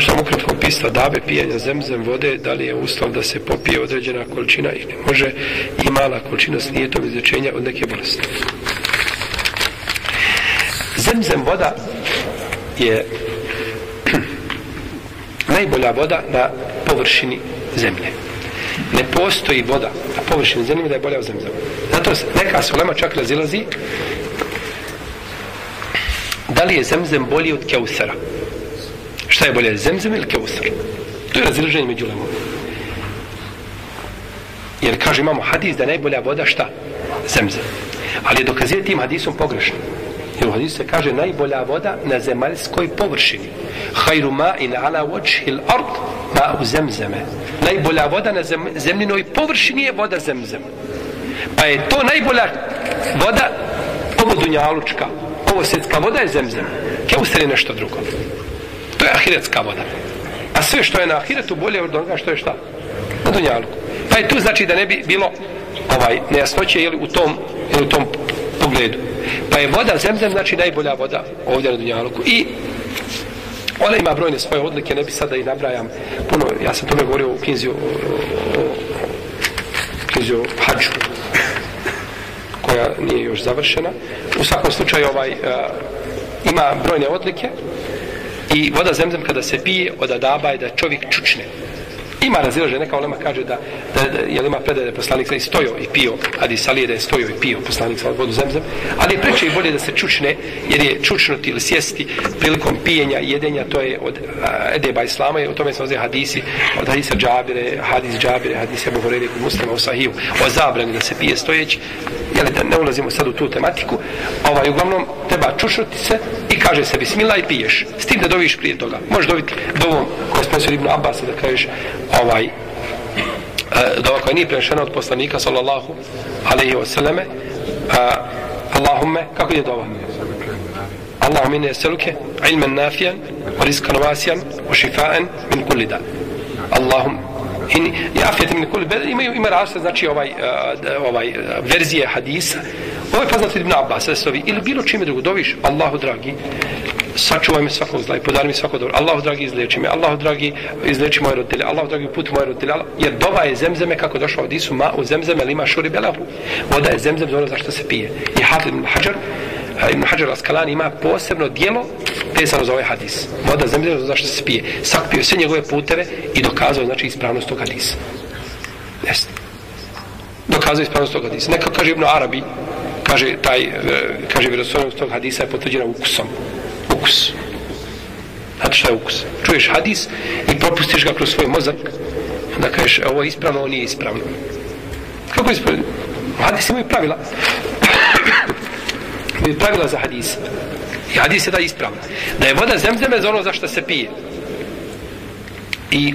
Možda ukratko pista dabe pijenja zemzem vode, da li je uslov da se popije određena količina ili može i mala količina s nijetom izrečenja od neke bolesti. Zemzem voda je najbolja voda na površini zemlje. Ne postoji voda na površini zemlje da je bolja od zemzema. Zato neka se ulema čak razilazi da li je zemzem bolji od keusera. Šta je bolje, zemzem ili keusar? To je razilaženje među lemom. Jer kaže imamo hadis da je najbolja voda šta? Zemzem. Ali je dokazio tim hadisom pogrešno. Jer u hadisu se kaže najbolja voda na zemaljskoj površini. Hajru ma in ala vočhil ard ma u zemzeme. Najbolja voda na zem, zemljinoj površini je voda zemzem. Pa je to najbolja voda ovo dunjalučka. Ovo svjetska voda je zemzem. Keusar je nešto drugo. To je ahiretska voda. A sve što je na ahiretu bolje od onoga što je šta? Na dunjalku. Pa je tu znači da ne bi bilo ovaj nejasnoće ili u tom, ili u tom pogledu. Pa je voda zemzem znači najbolja voda ovdje na dunjaluku. I ona ima brojne svoje odlike, ne bi sada i nabrajam puno, ja sam tome govorio u knjizi o, o, knjizi o hađu koja nije još završena. U svakom slučaju ovaj, a, ima brojne odlike i voda zemzem kada se pije od adaba je da čovjek čučne. Ima razilaže, neka olema kaže da, da, da je ima predaje da je poslanik i stojo i pio, ali salije da je stojo i pio poslanik sa vodu zemzem, ali je preče i bolje da se čučne, jer je čučnuti ili sjesti prilikom pijenja i jedenja, to je od a, Edeba Islama i o tome se ozve hadisi, od hadisa Džabire, hadis Džabire, hadis Ebu Horeri kod muslima u Sahiju, o zabrani da se pije stojeći, jel da ne ulazimo sad u tu tematiku, ovaj, uglavnom treba čušuti se i kaže se bismillah i piješ, s tim da doviš prije toga, možeš dobiti dovom koje spasio Ibn Abbas da kažeš ovaj eh, dova koja nije prenešena od poslanika sallallahu alaihi wa sallame eh, Allahumme kako je dova Allahum inne jeseluke ilmen nafijan rizkan vasijan wa min kulli dan Allahum in jafet afiyat min kulli ima ima različite znači ovaj uh, ovaj uh, verzije hadisa ovaj poznati Ibn Abbas da se ili bilo čime drugo doviš Allahu dragi sačuvaj me svakog zla i podari mi svako dobro. Allahu dragi izleči me, Allahu dragi izleči moje roditelje, Allahu dragi put moje roditelje, jer dova je zemzeme kako došao od Isu, ma u zemzeme lima šuri belahu. Voda je zemzem za ono zašto se pije. I Hafid ibn Hajar, eh, ibn Hajar Askalani ima posebno dijelo vezano za ovaj hadis. Voda zemzem za zašto se pije. Sakpio sve njegove puteve i dokazao znači ispravnost tog hadisa. Jeste. Dokazao ispravnost tog hadisa. Neka kaže Ibn Arabi, kaže taj, e, kaže vjerosovnost tog hadisa je potvrđena ukusom ukus. Znate šta je ukus? Čuješ hadis i propustiš ga kroz svoj mozak, onda kažeš, ovo je ispravno, ovo nije ispravno. Kako je ispravno? Hadis imaju pravila. imaju pravila za hadis. I hadis je da ispravno. Da je voda zemzeme za ono za što se pije. I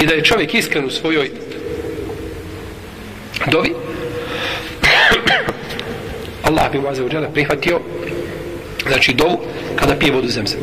i da je čovjek iskren u svojoj dovi Allah bi mu azeo prihvatio znači dovu kada pije vodu zemzem.